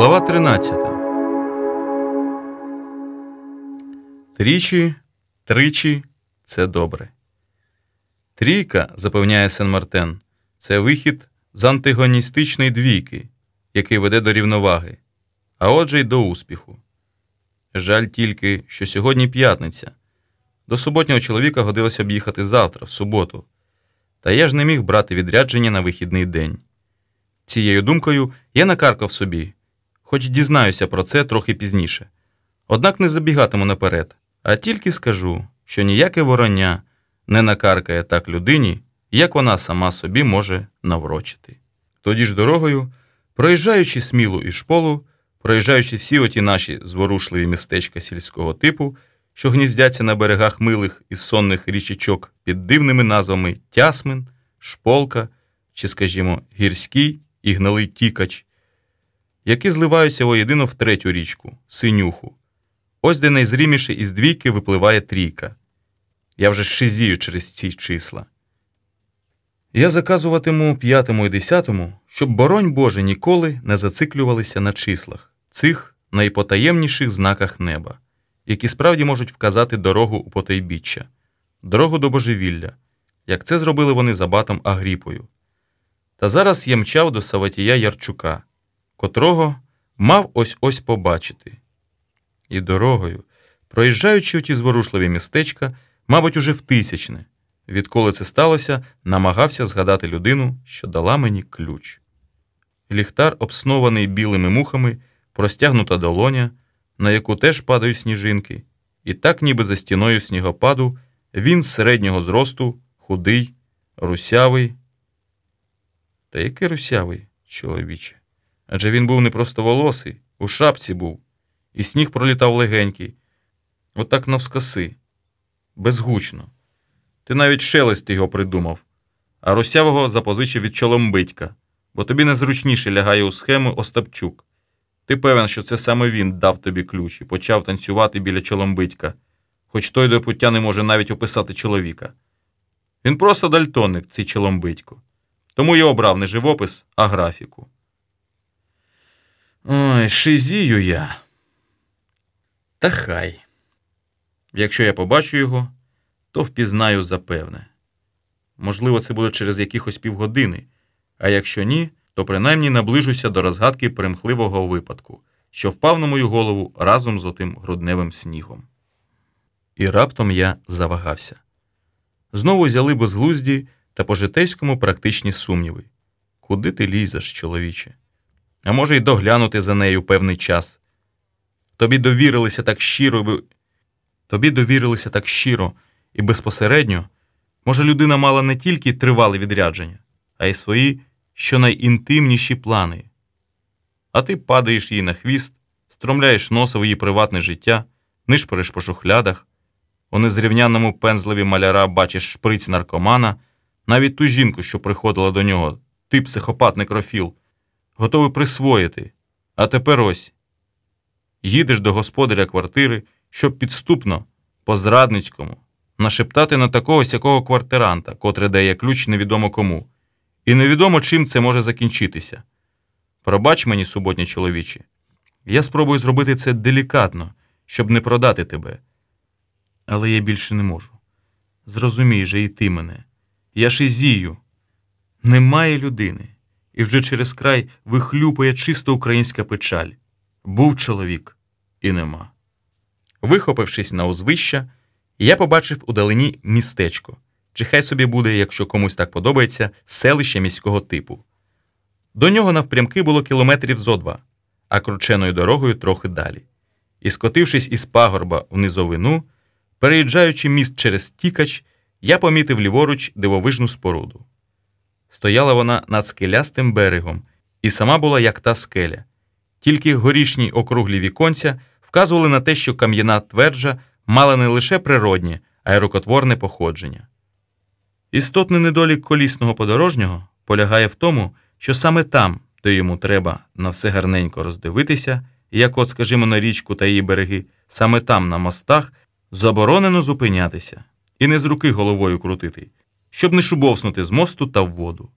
Глава 13. Тричі, тричі це добре. Трійка, запевняє Сен Мартен, це вихід з антигоністичної двійки, який веде до рівноваги, а отже й до успіху. Жаль тільки, що сьогодні п'ятниця. До суботнього чоловіка годилося б їхати завтра, в суботу. Та я ж не міг брати відрядження на вихідний день. Цією думкою я накаркав собі, хоч дізнаюся про це трохи пізніше. Однак не забігатиму наперед, а тільки скажу, що ніяке вороння не накаркає так людині, як вона сама собі може наврочити. Тоді ж дорогою, проїжджаючи смілу і шполу, проїжджаючи всі оті наші зворушливі містечка сільського типу, що гніздяться на берегах милих і сонних річечок під дивними назвами Тясмин, Шполка чи, скажімо, Гірський і Гналий Тікач, які зливаються воєдино в третю річку Синюху. Ось де найзріміше із двійки випливає трійка. Я вже шизію через ці числа. Я заказуватиму п'ятому і десятому, щоб, боронь Боже, ніколи не зациклювалися на числах, цих найпотаємніших знаках неба, які справді можуть вказати дорогу у потойбіччя, дорогу до божевілля, як це зробили вони за батом Агріпою. Та зараз я мчав до Саватія Ярчука, котрого мав ось ось побачити. І дорогою, проїжджаючи у ті зворушливі містечка, мабуть, уже в тисячне, відколи це сталося, намагався згадати людину, що дала мені ключ. Ліхтар, обснований білими мухами, простягнута долоня, на яку теж падають сніжинки, і так, ніби за стіною снігопаду, він середнього зросту, худий, русявий. Та який русявий, чоловіче? Адже він був не просто волосий, у шапці був, і сніг пролітав легенький, отак навскоси, безгучно. Ти навіть шелест його придумав, а русявого запозичив від чоломбитька, бо тобі незручніше лягає у схему Остапчук. Ти певен, що це саме він дав тобі ключ і почав танцювати біля чоломбитька, хоч той до пуття не може навіть описати чоловіка. Він просто дальтоник, цей чоломбитько. Тому я обрав не живопис, а графіку. Ой, шизію я. Та хай. Якщо я побачу його, то впізнаю запевне. Можливо, це буде через якихось півгодини, а якщо ні, то принаймні наближуся до розгадки примхливого випадку, що впав на мою голову разом з отим грудневим снігом. І раптом я завагався. Знову взяли безглузді та по житейському практичні сумніви. Куди ти лізеш, чоловіче? А може, й доглянути за нею певний час. Тобі довірилися так щиро, тобі довірилися так щиро і безпосередньо. Може, людина мала не тільки тривале відрядження, а й свої щонайінтимніші плани. А ти падаєш їй на хвіст, стромляєш носа в її приватне життя, нишпориш по шухлядах, у незрівняному пензлеві маляра бачиш шприць наркомана, навіть ту жінку, що приходила до нього, ти психопат некрофіл, готовий присвоїти. А тепер ось їдеш до господаря квартири, щоб підступно, по зрадницькому, нашептати на такого сякого квартиранта, котре дає ключ невідомо кому, і невідомо чим це може закінчитися. Пробач мені, суботні чоловічі, я спробую зробити це делікатно, щоб не продати тебе. Але я більше не можу. Зрозумій же і ти мене. Я шизію. Немає людини, і вже через край вихлюпує чисто українська печаль. Був чоловік і нема. Вихопившись на узвища, я побачив удалині містечко, чи хай собі буде, якщо комусь так подобається, селище міського типу. До нього навпрямки було кілометрів зо два, а крученою дорогою трохи далі. І, скотившись із пагорба в низовину, переїжджаючи міст через тікач, я помітив ліворуч дивовижну споруду. Стояла вона над скелястим берегом, і сама була як та скеля. Тільки горішні округлі віконця вказували на те, що кам'яна тверджа мала не лише природнє, а й рукотворне походження. Істотний недолік колісного подорожнього полягає в тому, що саме там, де йому треба на все гарненько роздивитися, як от, скажімо, на річку та її береги, саме там, на мостах, заборонено зупинятися і не з руки головою крутити, щоб не шубовснути з мосту та в воду.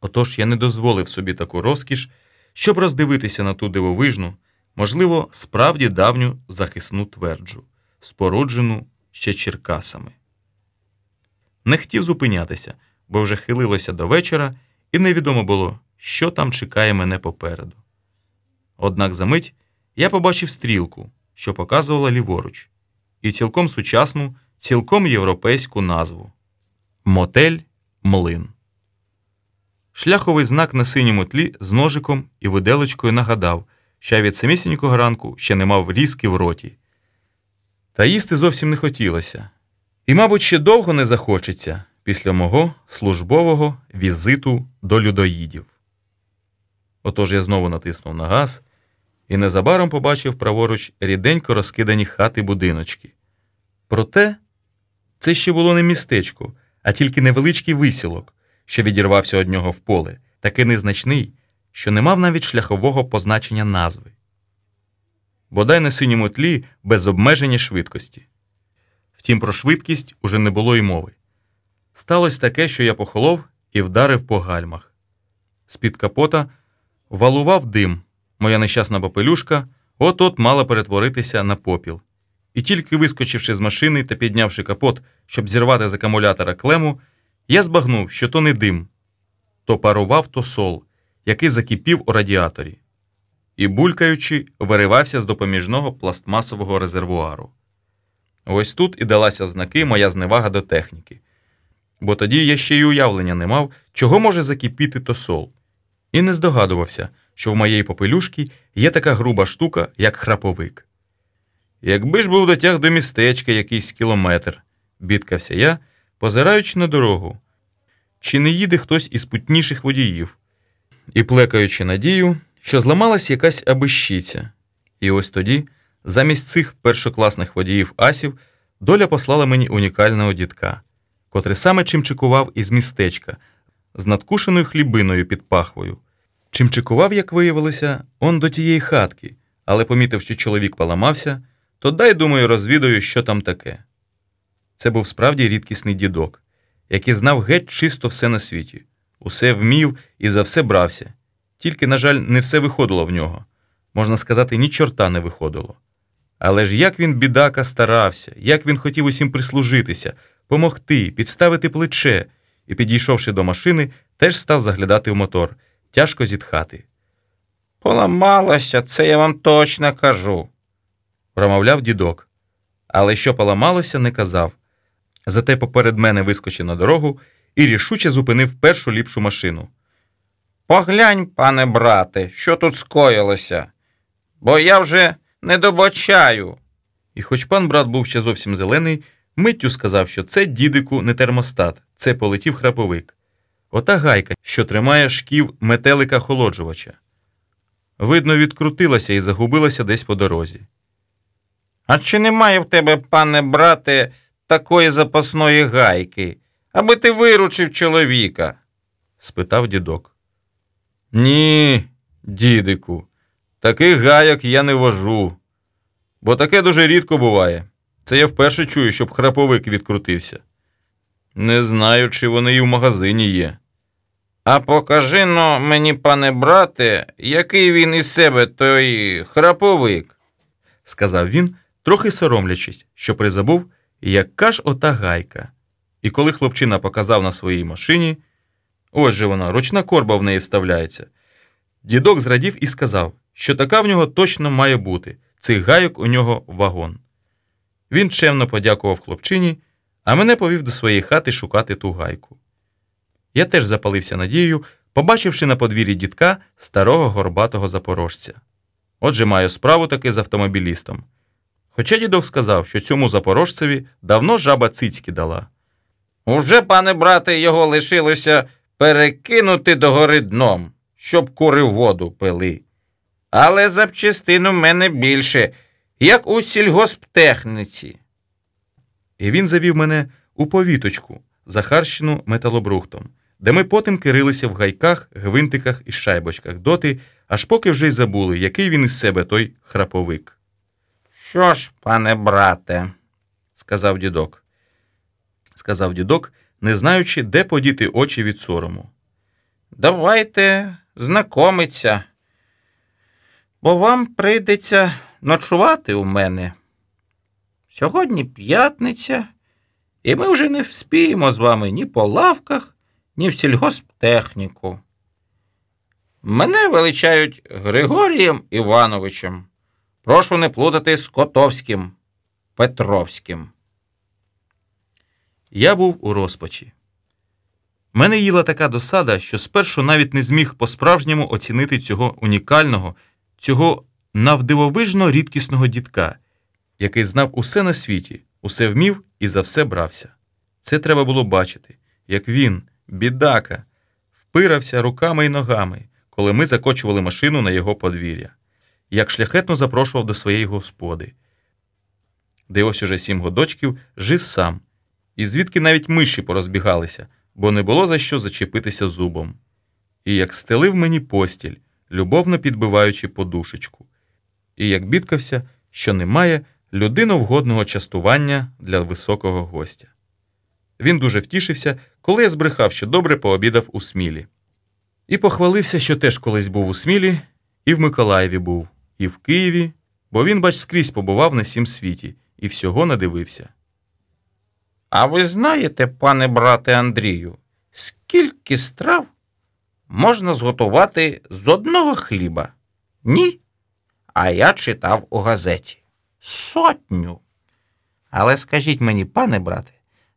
Отож я не дозволив собі таку розкіш щоб роздивитися на ту дивовижну, можливо, справді давню захисну тверджу, споруджену ще Черкасами. Не хотів зупинятися, бо вже хилилося до вечора, і невідомо було, що там чекає мене попереду. Однак за мить я побачив стрілку, що показувала ліворуч, і цілком сучасну, цілком європейську назву Мотель Млин. Шляховий знак на синьому тлі з ножиком і виделочкою нагадав, що я від самісінького ранку ще не мав різки в роті. Та їсти зовсім не хотілося. І, мабуть, ще довго не захочеться після мого службового візиту до людоїдів. Отож я знову натиснув на газ і незабаром побачив праворуч ріденько розкидані хати будиночки. Проте це ще було не містечко, а тільки невеличкий висілок, що відірвався од нього в поле, такий незначний, що не мав навіть шляхового позначення назви. Бодай на синьому тлі без обмеження швидкості. Втім, про швидкість уже не було й мови. Сталося таке, що я похолов і вдарив по гальмах. З-під капота валував дим, моя нещасна попелюшка от-от мала перетворитися на попіл. І тільки вискочивши з машини та піднявши капот, щоб зірвати з акумулятора клему, я збагнув, що то не дим, то парував то сол, який закипів у радіаторі, і, булькаючи, виривався з допоміжного пластмасового резервуару. Ось тут і далася в знаки моя зневага до техніки. Бо тоді я ще й уявлення не мав, чого може закипіти то сол, і не здогадувався, що в моєї попелюшки є така груба штука, як храповик. Якби ж був дотяг до містечка якийсь кілометр, бідкався я, позираючи на дорогу, чи не їде хтось із путніших водіїв, і плекаючи надію, що зламалась якась абищиця. І ось тоді, замість цих першокласних водіїв асів, доля послала мені унікального дітка, котрий саме чимчикував із містечка з надкушеною хлібиною під пахвою. Чимчикував, як виявилося, он до тієї хатки, але помітив, що чоловік поламався, то дай, думаю, розвідаю, що там таке. Це був справді рідкісний дідок, який знав геть чисто все на світі, усе вмів і за все брався. Тільки, на жаль, не все виходило в нього. Можна сказати, ні чорта не виходило. Але ж як він, бідака, старався, як він хотів усім прислужитися, помогти, підставити плече, і, підійшовши до машини, теж став заглядати в мотор, тяжко зітхати. Поламалося, це я вам точно кажу. Промовляв дідок. Але що поламалося, не казав. Зате поперед мене вискочив на дорогу і рішуче зупинив першу ліпшу машину. Поглянь, пане брате, що тут скоїлося, бо я вже не добочаю. І хоч пан брат був ще зовсім зелений, миттю сказав, що це дідику не термостат, це полетів храповик. Ота гайка, що тримає шків метелика холоджувача. Видно, відкрутилася і загубилася десь по дорозі. А чи немає в тебе, пане брате, такої запасної гайки, аби ти виручив чоловіка? спитав дідок. Ні, дідику, таких гайок я не вожу, бо таке дуже рідко буває. Це я вперше чую, щоб храповик відкрутився. Не знаю, чи вони і в магазині є. А покажи но мені, пане брате, який він із себе той храповик. сказав він, трохи соромлячись, що призабув, яка ж ота гайка. І коли хлопчина показав на своїй машині, ось же вона, ручна корба в неї вставляється. Дідок зрадів і сказав, що така в нього точно має бути, цих гайок у нього вагон. Він чемно подякував хлопчині, а мене повів до своєї хати шукати ту гайку. Я теж запалився надією, побачивши на подвір'ї дідка старого горбатого запорожця. Отже, маю справу таки з автомобілістом. Хоча дідок сказав, що цьому запорожцеві давно жаба цицьки дала. Уже, пане брате, його лишилося перекинути догори дном, щоб кури воду пили. Але запчастин у мене більше, як у сільгосптехніці. І він завів мене у повіточку, захарщену металобрухтом, де ми потім кирилися в гайках, гвинтиках і шайбочках доти, аж поки вже й забули, який він із себе той храповик. Що ж, пане брате, сказав дідок. Сказав дідок, не знаючи, де подіти очі від сорому. давайте знакомиться. бо вам прийдеться ночувати у мене. Сьогодні п'ятниця, і ми вже не вспіємо з вами ні по лавках, ні в сільгосптехніку. Мене величають Григорієм Івановичем. Прошу не плутати з Котовським, Петровським. Я був у розпачі. Мене їла така досада, що спершу навіть не зміг по-справжньому оцінити цього унікального, цього навдивовижно рідкісного дітка, який знав усе на світі, усе вмів і за все брався. Це треба було бачити, як він, бідака, впирався руками й ногами, коли ми закочували машину на його подвір'я, як шляхетно запрошував до своєї господи, де ось уже сім годочків жив сам, і звідки навіть миші порозбігалися, бо не було за що зачепитися зубом. І як стелив мені постіль, любовно підбиваючи подушечку, і як бідкався, що немає людиновгодного частування для високого гостя. Він дуже втішився, коли я збрехав, що добре пообідав у Смілі. І похвалився, що теж колись був у Смілі, і в Миколаєві був, і в Києві, бо він, бач, скрізь побував на сім світі і всього надивився. А ви знаєте, пане брате Андрію, скільки страв можна зготувати з одного хліба? Ні. А я читав у газеті. Сотню. Але скажіть мені, пане брате,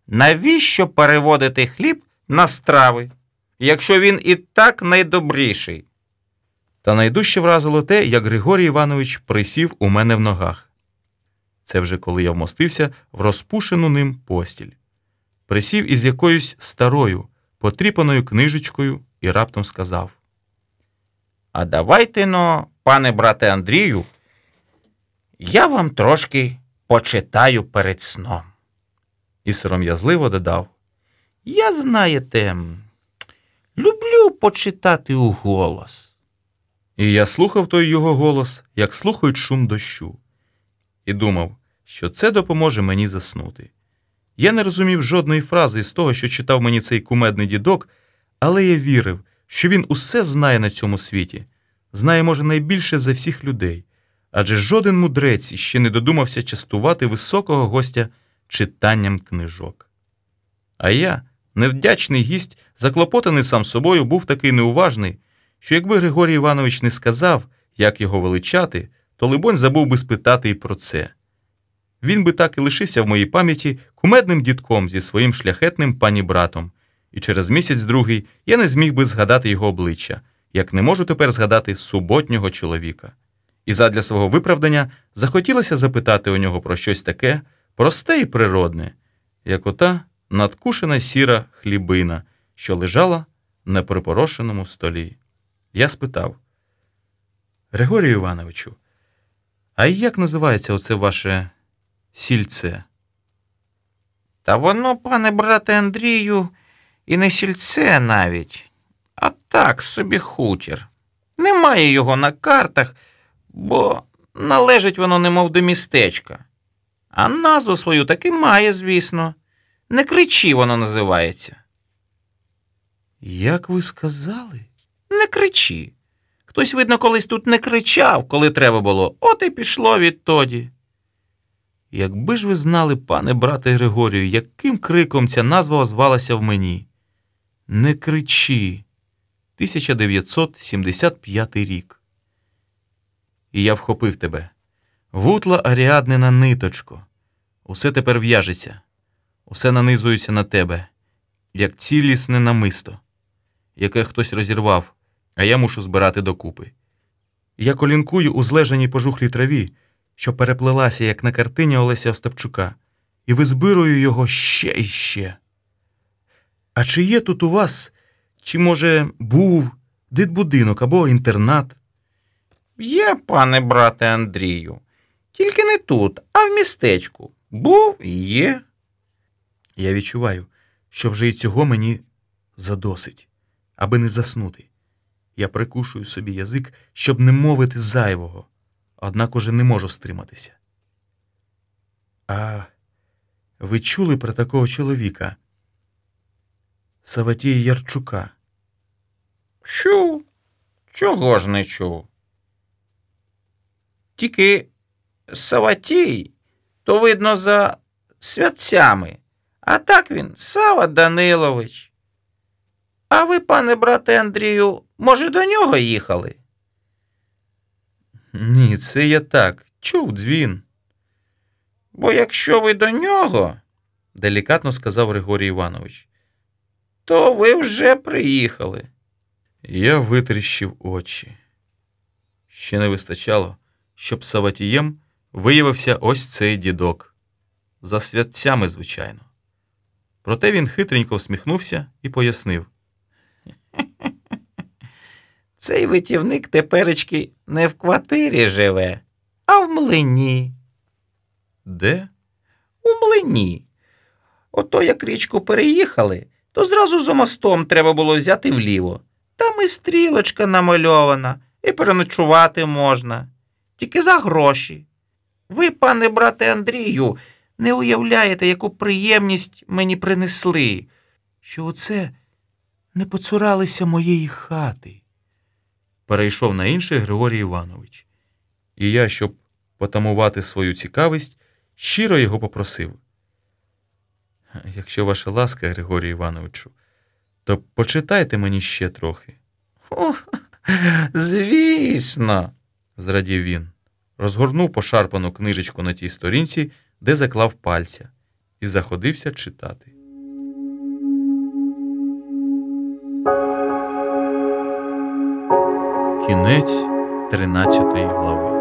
навіщо переводити хліб на страви, якщо він і так найдобріший? Та найдужче вразило те, як Григорій Іванович присів у мене в ногах. Це вже коли я вмостився в розпушену ним постіль. Присів із якоюсь старою, потріпаною книжечкою і раптом сказав: А давайте но, пане брате Андрію, я вам трошки почитаю перед сном. і сором'язливо додав: Я, знаєте, люблю почитати у голос. І я слухав той його голос, як слухають шум дощу, і думав, що це допоможе мені заснути. Я не розумів жодної фрази з того, що читав мені цей кумедний дідок, але я вірив, що він усе знає на цьому світі, знає, може, найбільше за всіх людей, адже жоден мудрець іще не додумався частувати високого гостя читанням книжок. А я, невдячний гість, заклопотаний сам собою, був такий неуважний, що якби Григорій Іванович не сказав, як його величати, то, либонь, забув би спитати і про це. Він би так і лишився в моїй пам'яті кумедним дідком зі своїм шляхетним пані братом, і через місяць другий я не зміг би згадати його обличчя, як не можу тепер згадати суботнього чоловіка. І задля свого виправдання захотілося запитати у нього про щось таке просте і природне, як ота надкушена сіра хлібина, що лежала на припорошеному столі. Я спитав: Григорію Івановичу, а як називається оце ваше сільце? Та воно, пане брате Андрію, і не сільце навіть, а так собі хутір. Немає його на картах, бо належить воно немов до містечка. А назву свою таки має, звісно. Не кричі воно називається. Як ви сказали? Не кричі. Хтось, видно, колись тут не кричав, коли треба було, от і пішло відтоді. Якби ж ви знали, пане брате Григорію, яким криком ця назва озвалася в мені. Не кричи. 1975 рік. І я вхопив тебе. Вутла Аріаднина ниточко. Усе тепер в'яжеться, усе нанизується на тебе, як цілісне намисто, яке хтось розірвав, а я мушу збирати докупи. Я колінкую у злежаній пожухлій траві, що переплелася, як на картині Олеся Остапчука, і визбирую його ще і ще. А чи є тут у вас, чи, може, був дитбудинок або інтернат? Є, пане брате Андрію. Тільки не тут, а в містечку. Був і є. Я відчуваю, що вже і цього мені задосить, аби не заснути. Я прикушую собі язик, щоб не мовити зайвого, однак уже не можу стриматися. А ви чули про такого чоловіка? Саватія Ярчука. Чув. Чого ж не чув? Тільки Саватій, то видно за святцями. А так він Сава Данилович. А ви, пане брате Андрію, може, до нього їхали? Ні, це я так. Чув дзвін. Бо якщо ви до нього, делікатно сказав Григорій Іванович. то ви вже приїхали. Я витріщив очі. Ще не вистачало, щоб Саватієм виявився ось цей дідок. За святцями, звичайно. Проте він хитренько всміхнувся і пояснив. Цей витівник теперечки не в квартирі живе, а в млині. Де? У млині. Ото як річку переїхали, то зразу за мостом треба було взяти вліво. Там і стрілочка намальована, і переночувати можна. Тільки за гроші. Ви, пане брате Андрію, не уявляєте, яку приємність мені принесли, що оце не поцуралися моєї хати. Перейшов на інший Григорій Іванович. І я, щоб потамувати свою цікавість, щиро його попросив. Якщо ваша ласка, Григорію Івановичу, то почитайте мені ще трохи, О, звісно. зрадів він. Розгорнув пошарпану книжечку на тій сторінці, де заклав пальця, і заходився читати. Кінець 13 глави.